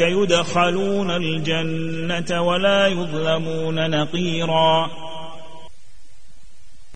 يدخلون الجنة ولا يظلمون نقيراً